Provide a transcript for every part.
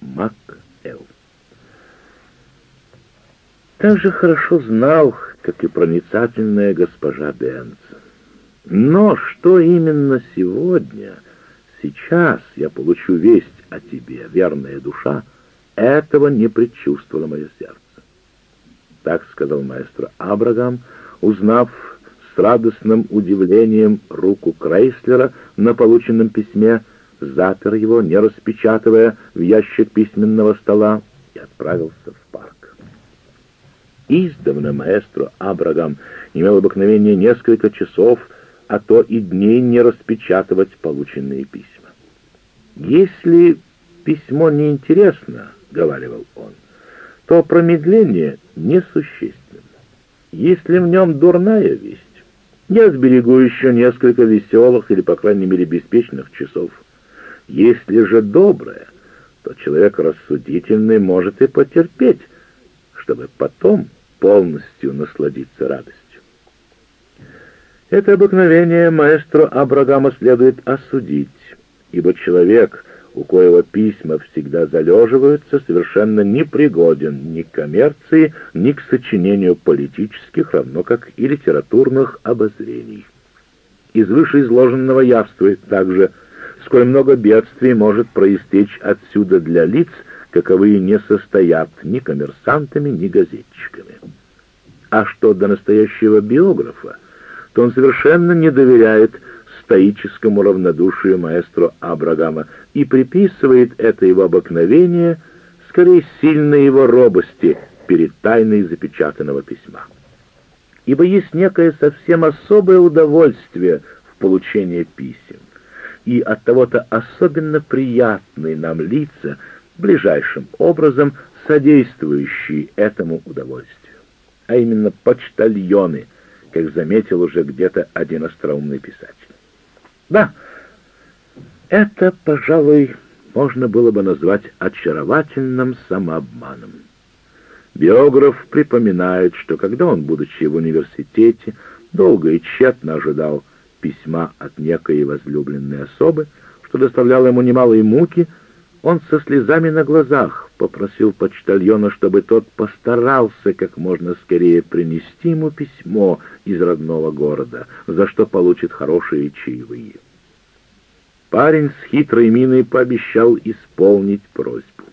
МакЭл. Так же хорошо знал, как и проницательная госпожа Бенсон. Но что именно сегодня, сейчас я получу весть о тебе, верная душа, этого не предчувствовало мое сердце. Так сказал маэстро Абрагам, узнав с радостным удивлением руку Крейслера на полученном письме, запер его, не распечатывая в ящик письменного стола, и отправился в парк. Издавна маэстро Абрагам имел обыкновение несколько часов, а то и дней не распечатывать полученные письма. «Если письмо неинтересно, — говаривал он, — то промедление несущественно. Если в нем дурная весть, я сберегу еще несколько веселых или, по крайней мере, беспечных часов. Если же добрая, то человек рассудительный может и потерпеть, чтобы потом полностью насладиться радостью. Это обыкновение маэстро Абрагама следует осудить, ибо человек, у коего письма всегда залеживаются, совершенно непригоден ни к коммерции, ни к сочинению политических, равно как и литературных обозрений. Из вышеизложенного явствует также, сколь много бедствий может проистечь отсюда для лиц, каковые не состоят ни коммерсантами, ни газетчиками. А что до настоящего биографа, то он совершенно не доверяет стоическому равнодушию маэстро Абрагама и приписывает это его обыкновение скорее сильной его робости перед тайной запечатанного письма. Ибо есть некое совсем особое удовольствие в получении писем, и от того-то особенно приятные нам лица, ближайшим образом содействующие этому удовольствию, а именно почтальоны — как заметил уже где-то один остроумный писатель. Да, это, пожалуй, можно было бы назвать очаровательным самообманом. Биограф припоминает, что когда он, будучи в университете, долго и тщетно ожидал письма от некой возлюбленной особы, что доставляло ему немалые муки, он со слезами на глазах попросил почтальона, чтобы тот постарался как можно скорее принести ему письмо из родного города, за что получит хорошие чаевые. Парень с хитрой миной пообещал исполнить просьбу.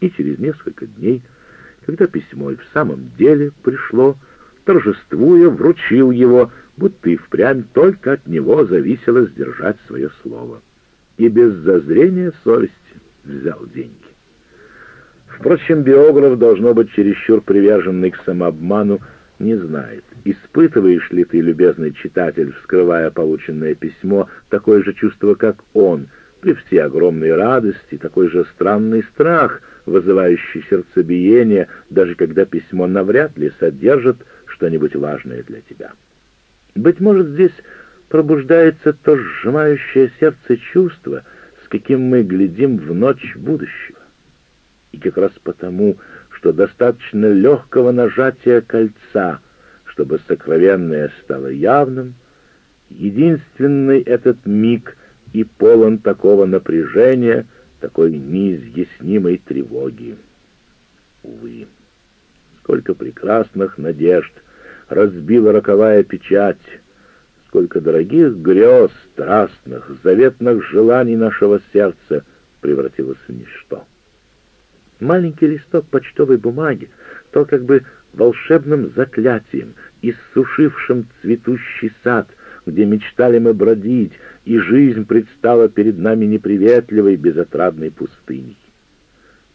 И через несколько дней, когда письмо и в самом деле пришло, торжествуя, вручил его, будто и впрямь только от него зависело сдержать свое слово. И без зазрения совести взял деньги. Впрочем, биограф, должно быть чересчур приверженный к самообману, не знает, испытываешь ли ты, любезный читатель, вскрывая полученное письмо, такое же чувство, как он, при всей огромной радости, такой же странный страх, вызывающий сердцебиение, даже когда письмо навряд ли содержит что-нибудь важное для тебя. Быть может, здесь пробуждается то сжимающее сердце чувство, с каким мы глядим в ночь будущего. И как раз потому, что достаточно легкого нажатия кольца, чтобы сокровенное стало явным, единственный этот миг и полон такого напряжения, такой неизъяснимой тревоги. Увы, сколько прекрасных надежд разбила роковая печать, сколько дорогих грез, страстных, заветных желаний нашего сердца превратилось в ничто. Маленький листок почтовой бумаги, то как бы волшебным заклятием, иссушившим цветущий сад, где мечтали мы бродить, и жизнь предстала перед нами неприветливой, безотрадной пустыней.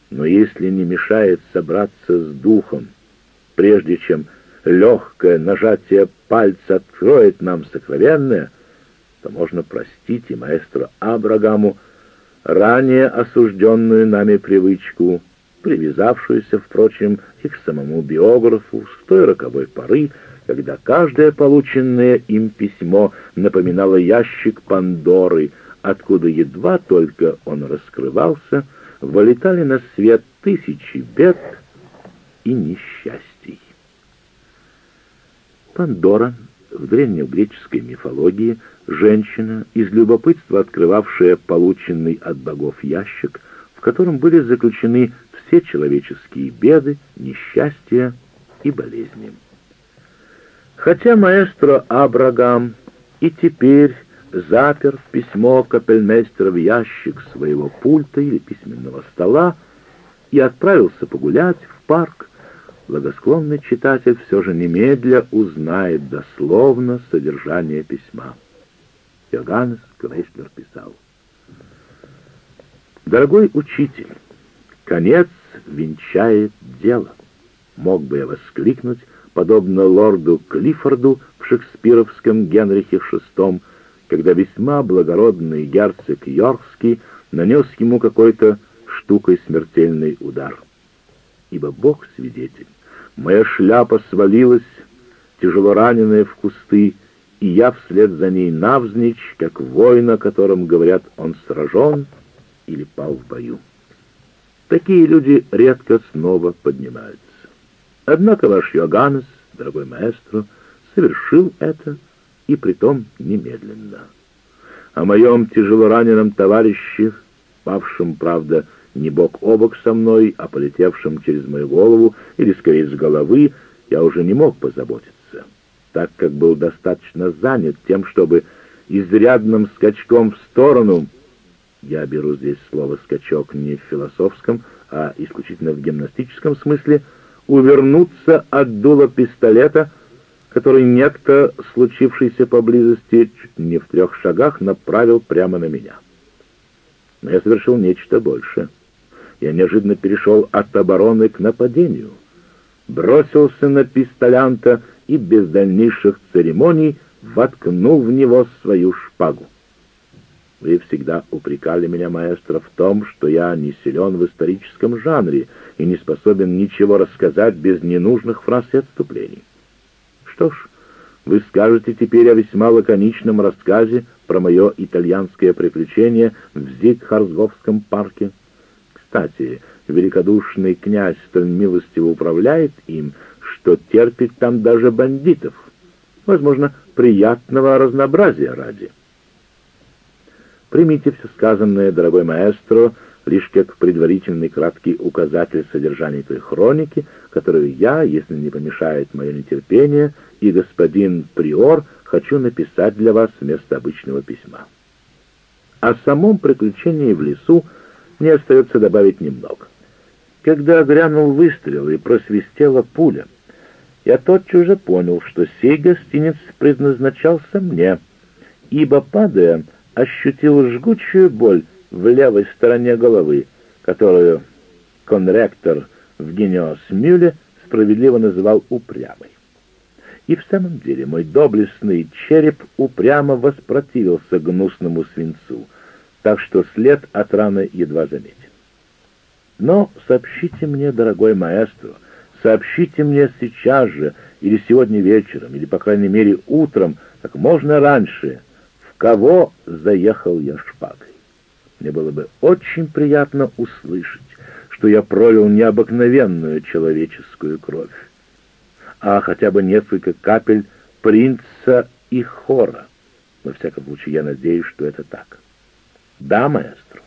Но если не мешает собраться с духом, прежде чем легкое нажатие пальца откроет нам сокровенное, то можно простить и маэстро Абрагаму ранее осужденную нами привычку привязавшуюся, впрочем, и к самому биографу с той роковой поры, когда каждое полученное им письмо напоминало ящик Пандоры, откуда едва только он раскрывался, вылетали на свет тысячи бед и несчастий. Пандора в древнегреческой мифологии женщина, из любопытства открывавшая полученный от богов ящик, в котором были заключены все человеческие беды, несчастья и болезни. Хотя маэстро Абрагам и теперь запер письмо капельмейстера в ящик своего пульта или письменного стола и отправился погулять в парк, благосклонный читатель все же немедля узнает дословно содержание письма. Йоганнес Клейслер писал. «Дорогой учитель, конец венчает дело», мог бы я воскликнуть, подобно лорду Клиффорду в шекспировском Генрихе VI, когда весьма благородный герцог Йоркский нанес ему какой-то штукой смертельный удар. Ибо Бог свидетель, моя шляпа свалилась, тяжело раненая в кусты, и я вслед за ней навзничь, как воин, о котором говорят, он сражен или пал в бою. Такие люди редко снова поднимаются. Однако ваш Йоганнес, дорогой маэстро, совершил это, и притом немедленно. О моем тяжелораненом товарище, павшем, правда, не бок о бок со мной, а полетевшем через мою голову, или скорее с головы, я уже не мог позаботиться, так как был достаточно занят тем, чтобы изрядным скачком в сторону, я беру здесь слово «скачок» не в философском, а исключительно в гимнастическом смысле, увернуться от дула пистолета, который некто, случившийся поблизости, чуть не в трех шагах, направил прямо на меня. Но я совершил нечто большее. Я неожиданно перешел от обороны к нападению, бросился на пистолянта и без дальнейших церемоний воткнул в него свою шпагу. Вы всегда упрекали меня, маэстро, в том, что я не силен в историческом жанре и не способен ничего рассказать без ненужных фраз и отступлений. Что ж, вы скажете теперь о весьма лаконичном рассказе про мое итальянское приключение в Зигхарзговском парке. Кстати, великодушный князь столь милостиво управляет им, что терпит там даже бандитов. Возможно, приятного разнообразия ради. Примите все сказанное, дорогой маэстро, лишь как предварительный краткий указатель содержания той хроники, которую я, если не помешает мое нетерпение, и господин Приор хочу написать для вас вместо обычного письма. О самом приключении в лесу мне остается добавить немного. Когда грянул выстрел и просвистела пуля, я тотчас же понял, что сей гостиниц предназначался мне, ибо, падая, ощутил жгучую боль в левой стороне головы, которую конректор в Гениос-Мюле справедливо называл упрямой. И в самом деле мой доблестный череп упрямо воспротивился гнусному свинцу, так что след от раны едва заметен. Но сообщите мне, дорогой маэстро, сообщите мне сейчас же, или сегодня вечером, или, по крайней мере, утром, как можно раньше, в кого заехал я шпагой. Мне было бы очень приятно услышать, что я пролил необыкновенную человеческую кровь, а хотя бы несколько капель принца и хора. Во всяком случае, я надеюсь, что это так. Да, маэстро,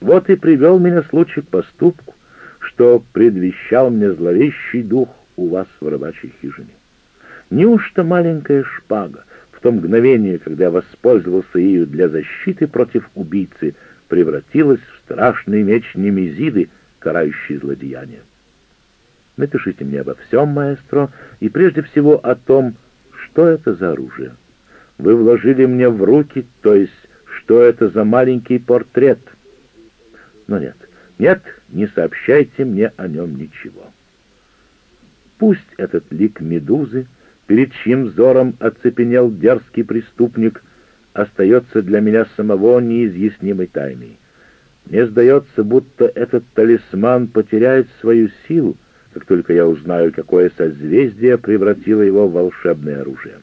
вот и привел меня случай к поступку, что предвещал мне зловещий дух у вас в рыбачьей хижине. Неужто маленькая шпага в то мгновение, когда я воспользовался ею для защиты против убийцы, превратилась в страшный меч Немезиды, карающий злодеяния? Напишите мне обо всем, маэстро, и прежде всего о том, что это за оружие. Вы вложили мне в руки, то есть, что это за маленький портрет. Но нет, нет, не сообщайте мне о нем ничего. Пусть этот лик медузы, перед чьим взором оцепенел дерзкий преступник, остается для меня самого неизъяснимой тайной. Мне сдается, будто этот талисман потеряет свою силу, как только я узнаю, какое созвездие превратило его в волшебное оружие.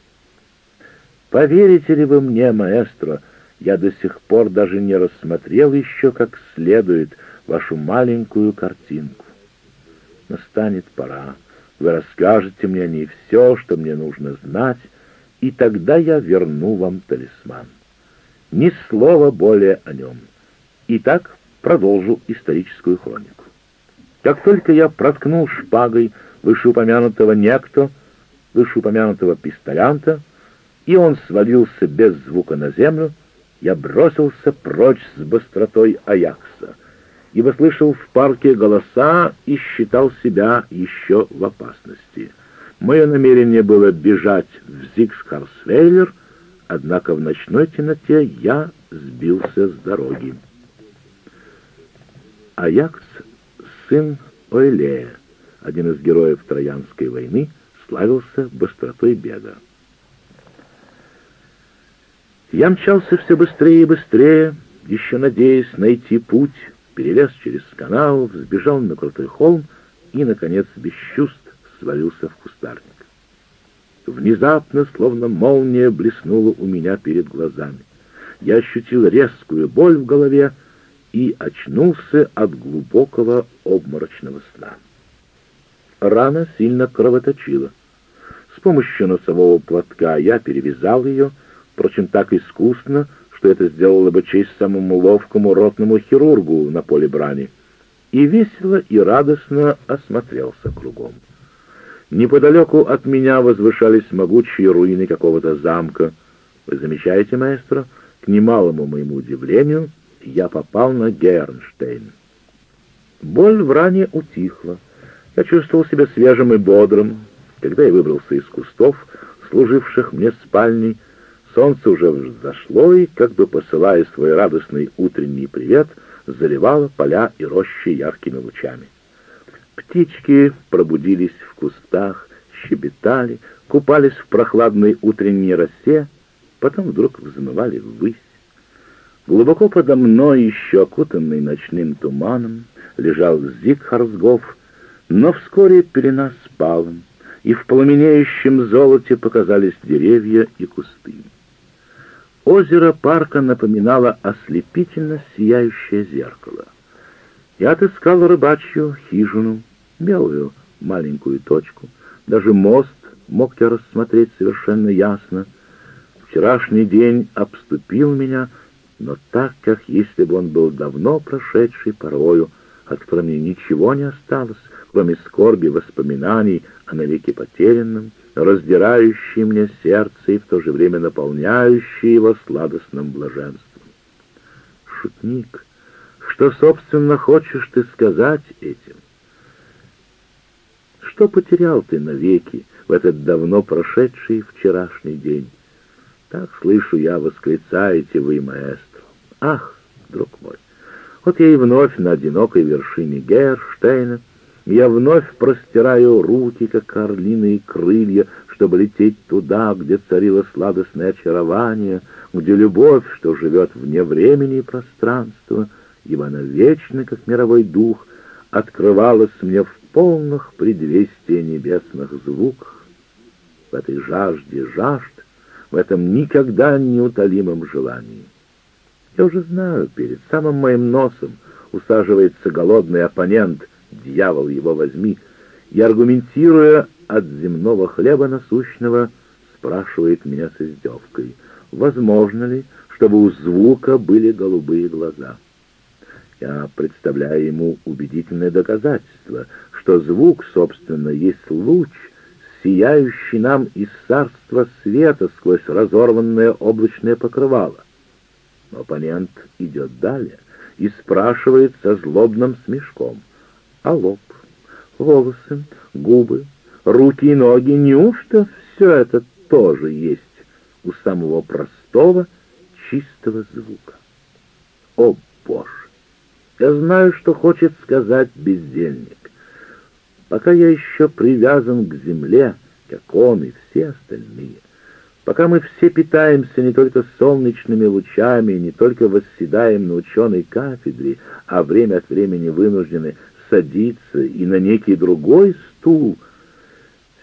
Поверите ли вы мне, маэстро, я до сих пор даже не рассмотрел еще как следует вашу маленькую картинку. Настанет пора, вы расскажете мне о ней все, что мне нужно знать, и тогда я верну вам талисман. Ни слова более о нем. Итак, продолжу историческую хронику. Как только я проткнул шпагой вышеупомянутого некто, вышеупомянутого пистолянта, и он свалился без звука на землю, я бросился прочь с быстротой Аякса, ибо слышал в парке голоса и считал себя еще в опасности. Мое намерение было бежать в Зигскарсвейлер, однако в ночной темноте я сбился с дороги. Аякс — сын Ойлея, один из героев Троянской войны, славился быстротой бега. Я мчался все быстрее и быстрее, еще надеясь найти путь, перелез через канал, взбежал на крутой холм и, наконец, без чувств свалился в кустарник. Внезапно, словно молния, блеснула у меня перед глазами. Я ощутил резкую боль в голове и очнулся от глубокого обморочного сна. Рана сильно кровоточила. С помощью носового платка я перевязал ее, впрочем, так искусно, что это сделало бы честь самому ловкому ротному хирургу на поле брани, и весело и радостно осмотрелся кругом. Неподалеку от меня возвышались могучие руины какого-то замка. Вы замечаете, маэстро, к немалому моему удивлению, я попал на Гернштейн. Боль в ране утихла. Я чувствовал себя свежим и бодрым. Когда я выбрался из кустов, служивших мне спальней, солнце уже взошло и, как бы посылая свой радостный утренний привет, заливало поля и рощи яркими лучами. Птички пробудились в кустах, щебетали, купались в прохладной утренней росе, потом вдруг взмывали ввысь. Глубоко подо мной, еще окутанный ночным туманом, лежал Зигхарсгоф, но вскоре пелена спала, и в пламенеющем золоте показались деревья и кусты. Озеро парка напоминало ослепительно сияющее зеркало. Я отыскал рыбачью хижину, белую маленькую точку. Даже мост мог я рассмотреть совершенно ясно. Вчерашний день обступил меня, но так, как если бы он был давно прошедший порою, от которого мне ничего не осталось, кроме скорби воспоминаний о навеки потерянном, раздирающие мне сердце и в то же время наполняющие его сладостным блаженством. Шутник, что, собственно, хочешь ты сказать этим? Что потерял ты навеки в этот давно прошедший вчерашний день? Так слышу я, восклицаете вы, маэстро. Ах, друг мой, вот я и вновь на одинокой вершине Герштейна, я вновь простираю руки, как орлиные крылья, чтобы лететь туда, где царило сладостное очарование, где любовь, что живет вне времени и пространства, ибо она вечна, как мировой дух, открывалась мне в полных предвестия небесных звуках. В этой жажде жажд, в этом никогда неутолимом желании. Я уже знаю, перед самым моим носом усаживается голодный оппонент, дьявол его возьми, и, аргументируя от земного хлеба насущного, спрашивает меня с издевкой, возможно ли, чтобы у звука были голубые глаза. Я представляю ему убедительное доказательство, что звук, собственно, есть луч, сияющий нам из царства света сквозь разорванное облачное покрывало. Но оппонент идет далее и спрашивает со злобным смешком. А лоб, волосы, губы, руки и ноги, неужто все это тоже есть у самого простого, чистого звука? О, Боже! Я знаю, что хочет сказать бездельник. Пока я еще привязан к земле, как он и все остальные, пока мы все питаемся не только солнечными лучами, не только восседаем на ученой кафедре, а время от времени вынуждены садиться и на некий другой стул,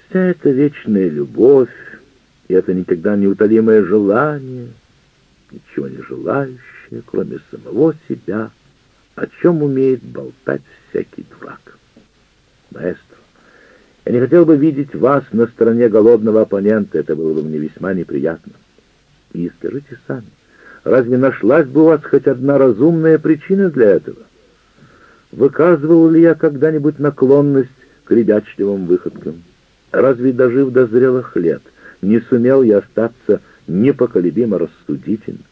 вся эта вечная любовь и это никогда неутолимое желание, ничего не желающее, кроме самого себя — о чем умеет болтать всякий дурак. Маэстро, я не хотел бы видеть вас на стороне голодного оппонента, это было бы мне весьма неприятно. И скажите сами, разве нашлась бы у вас хоть одна разумная причина для этого? Выказывал ли я когда-нибудь наклонность к ребячливым выходкам? Разве, дожив до зрелых лет, не сумел я остаться непоколебимо рассудительным?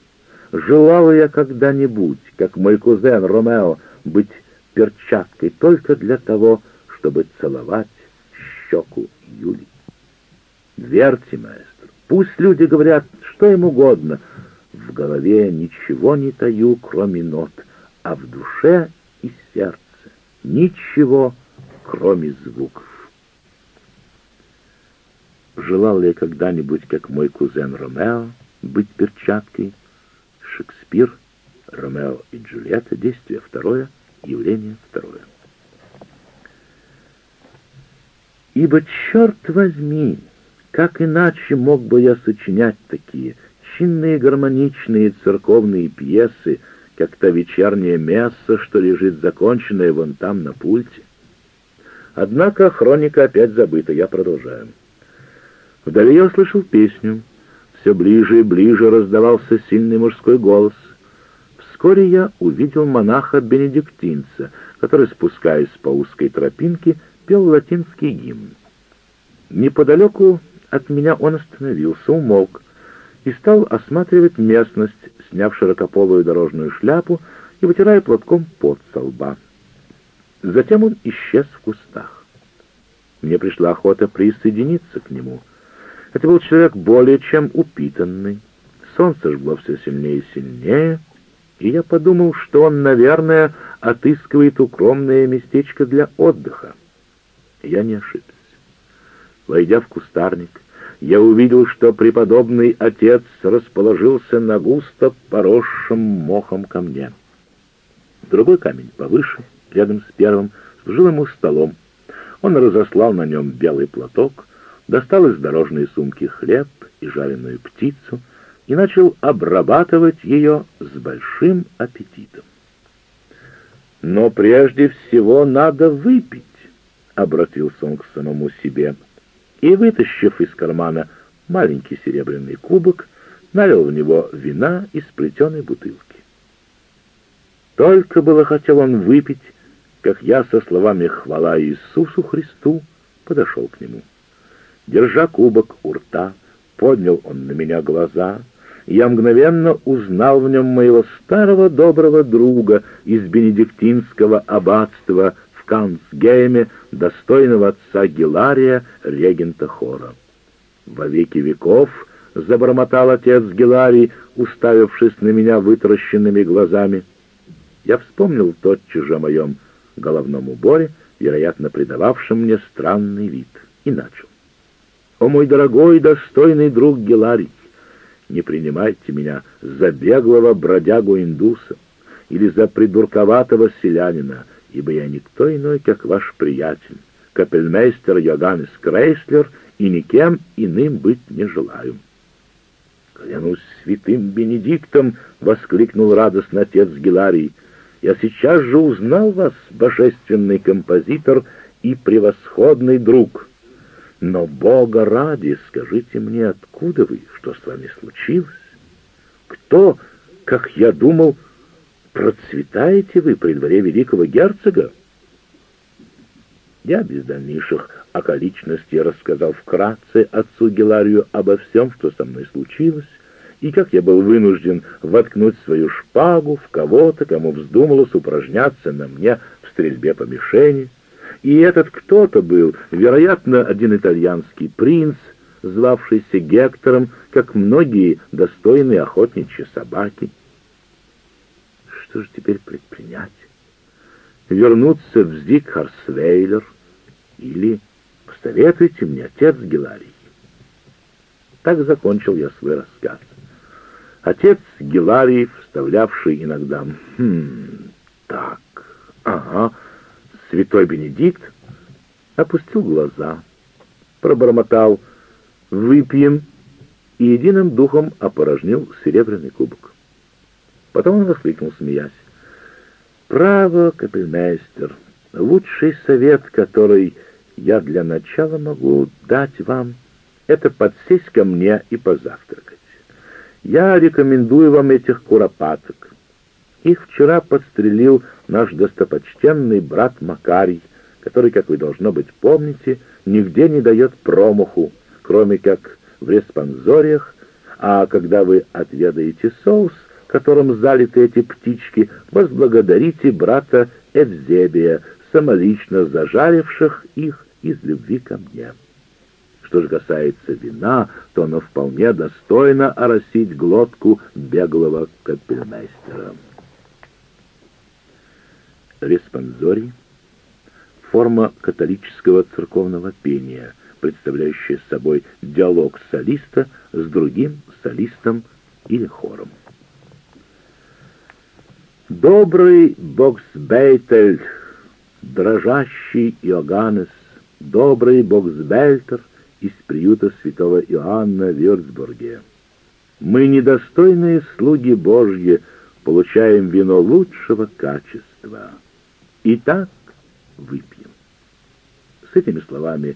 Желал я когда-нибудь, как мой кузен Ромео, быть перчаткой только для того, чтобы целовать щеку Юли. Верьте, маэстро, пусть люди говорят, что им угодно. В голове ничего не таю, кроме нот, а в душе и сердце ничего, кроме звуков. Желал ли я когда-нибудь, как мой кузен Ромео, быть перчаткой? Шекспир, Ромео и Джульетта, действие второе, явление второе. Ибо, черт возьми, как иначе мог бы я сочинять такие чинные гармоничные церковные пьесы, как та вечерняя месса, что лежит законченная вон там на пульте? Однако хроника опять забыта, я продолжаю. Вдали я услышал песню. Все ближе и ближе раздавался сильный мужской голос. Вскоре я увидел монаха-бенедиктинца, который, спускаясь по узкой тропинке, пел латинский гимн. Неподалеку от меня он остановился, умолк и стал осматривать местность, сняв широкополую дорожную шляпу и вытирая платком пот со лба. Затем он исчез в кустах. Мне пришла охота присоединиться к нему — это был человек более чем упитанный. Солнце жгло все сильнее и сильнее, и я подумал, что он, наверное, отыскивает укромное местечко для отдыха. Я не ошибся. Войдя в кустарник, я увидел, что преподобный отец расположился на густо поросшем мохом камне. Другой камень повыше, рядом с первым, служил ему столом. Он разослал на нем белый платок, достал из дорожной сумки хлеб и жареную птицу и начал обрабатывать ее с большим аппетитом. «Но прежде всего надо выпить», — обратился он к самому себе, и, вытащив из кармана маленький серебряный кубок, налил в него вина из плетеной бутылки. Только было хотел он выпить, как я со словами «Хвала Иисусу Христу» подошел к нему. Держа кубок у рта, поднял он на меня глаза, и я мгновенно узнал в нем моего старого доброго друга из бенедиктинского аббатства Кансгейме, достойного отца Гелария, регента хора. «Во веки веков», — забормотал отец Геларий, уставившись на меня вытаращенными глазами. Я вспомнил тотчас же о моем головном уборе, вероятно, придававшем мне странный вид, и начал. «О, мой дорогой и достойный друг Геларий, не принимайте меня за беглого бродягу-индуса или за придурковатого селянина, ибо я никто иной, как ваш приятель, капельмейстер Йоганнес Крейслер, и никем иным быть не желаю». «Клянусь святым Бенедиктом!» — воскликнул радостно отец Геларий. «Я сейчас же узнал вас, божественный композитор и превосходный друг!» Но, Бога ради, скажите мне, откуда вы, что с вами случилось? Кто, как я думал, процветаете вы при дворе великого герцога? Я без дальнейших околичностей рассказал вкратце отцу Геларию обо всем, что со мной случилось, и как я был вынужден воткнуть свою шпагу в кого-то, кому вздумалось упражняться на мне в стрельбе по мишени, и этот кто-то был, вероятно, один итальянский принц, звавшийся Гектором, как многие достойные охотничьи собаки. Что же теперь предпринять? Вернуться в Зигхарсвейлер или посоветуйте мне, отец Геларий. Так закончил я свой рассказ. Отец Геларий, вставлявший иногда «Хм, так, ага», Святой Бенедикт опустил глаза, пробормотал «Выпьем» и единым духом опорожнил серебряный кубок. Потом он воскликнул, смеясь. «Право, капельмейстер, лучший совет, который я для начала могу дать вам, это подсесть ко мне и позавтракать. Я рекомендую вам этих куропаток. Их вчера подстрелил наш достопочтенный брат Макарий, который, как вы, должно быть, помните, нигде не дает промаху, кроме как в респонзориях, а когда вы отведаете соус, которым залиты эти птички, возблагодарите брата Эвзебия, самолично зажаривших их из любви ко мне. Что же касается вина, то оно вполне достойно оросить глотку беглого капельмейстера. Респонзорий — форма католического церковного пения, представляющая собой диалог солиста с другим солистом или хором. Добрый Боксбейтель, дрожащий Иоганнес, добрый Боксбельтер из приюта святого Иоанна в Вюрцбурге. Мы, недостойные слуги Божьи, получаем вино лучшего качества. Итак, выпьем. С этими словами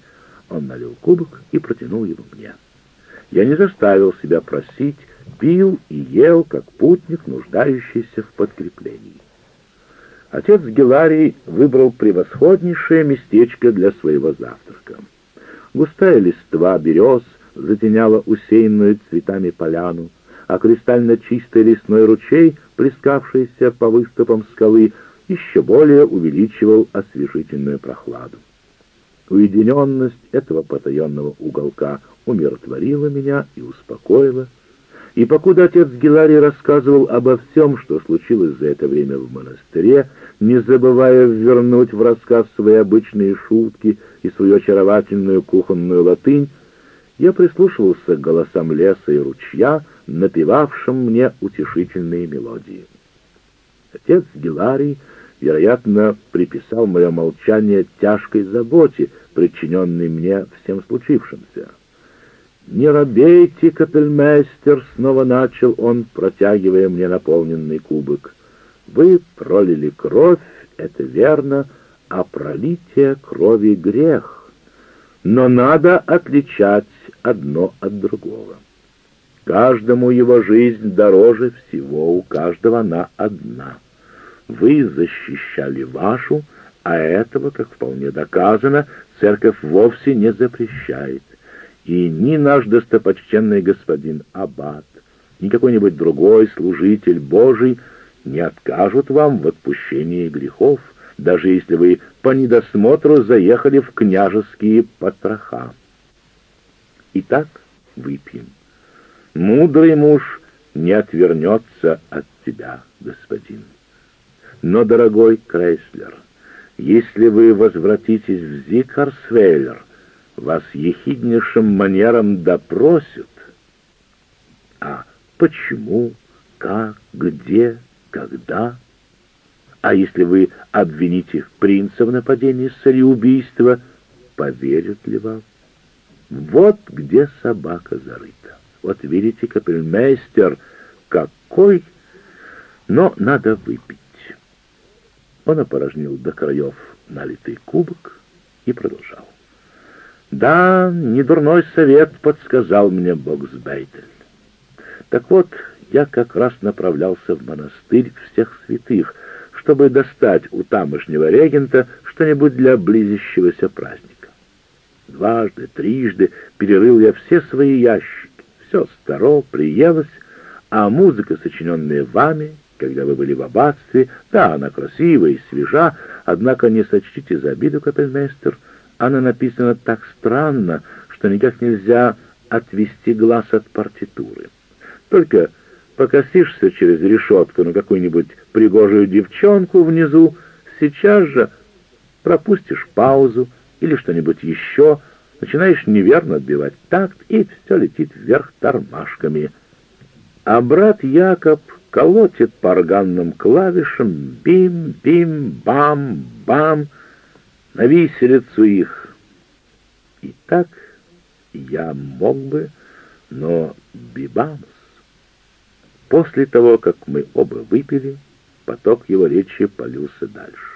он налил кубок и протянул его мне. Я не заставил себя просить, пил и ел, как путник, нуждающийся в подкреплении. Отец Геларий выбрал превосходнейшее местечко для своего завтрака. Густая листва берез затеняла усеянную цветами поляну, а кристально чистый лесной ручей, плескавшийся по выступам скалы, еще более увеличивал освежительную прохладу. Уединенность этого потаенного уголка умиротворила меня и успокоила, и покуда отец Геларий рассказывал обо всем, что случилось за это время в монастыре, не забывая вернуть в рассказ свои обычные шутки и свою очаровательную кухонную латынь, я прислушивался к голосам леса и ручья, напевавшим мне утешительные мелодии. Отец Геларий, вероятно, приписал мое молчание тяжкой заботе, причиненной мне всем случившимся. «Не робейте, капельмейстер!» — снова начал он, протягивая мне наполненный кубок. «Вы пролили кровь, это верно, а пролитие крови — грех. Но надо отличать одно от другого. Каждому его жизнь дороже всего, у каждого она одна. Вы защищали вашу, а этого, как вполне доказано, церковь вовсе не запрещает и ни наш достопочтенный господин Аббат, ни какой-нибудь другой служитель Божий не откажут вам в отпущении грехов, даже если вы по недосмотру заехали в княжеские потроха. Итак, выпьем. Мудрый муж не отвернется от тебя, господин. Но, дорогой Крейслер, если вы возвратитесь в Зикарсвейлер, вас ехиднейшим манером допросят. А почему, как, где, когда? А если вы обвините принца в нападении с целью убийства, поверят ли вам? Вот где собака зарыта. Вот видите, капельмейстер, какой... Но надо выпить. Он опорожнил до краев налитый кубок и продолжал. Да, недурной совет подсказал мне Боксбейтель. Так вот, я как раз направлялся в монастырь всех святых, чтобы достать у тамошнего регента что-нибудь для близящегося праздника. Дважды, трижды перерыл я все свои ящики, все старо, приелось, а музыка, сочиненная вами, когда вы были в аббатстве, да, она красивая и свежа, однако не сочтите за обиду, капельмейстер, — она написана так странно, что никак нельзя отвести глаз от партитуры. Только покосишься через решетку на какую-нибудь пригожую девчонку внизу, сейчас же пропустишь паузу или что-нибудь еще, начинаешь неверно отбивать такт, и все летит вверх тормашками. А брат Якоб колотит по органным клавишам бим-бим-бам-бам, на виселицу их. И так я мог бы, но Бибамс... После того, как мы оба выпили, поток его речи полился дальше.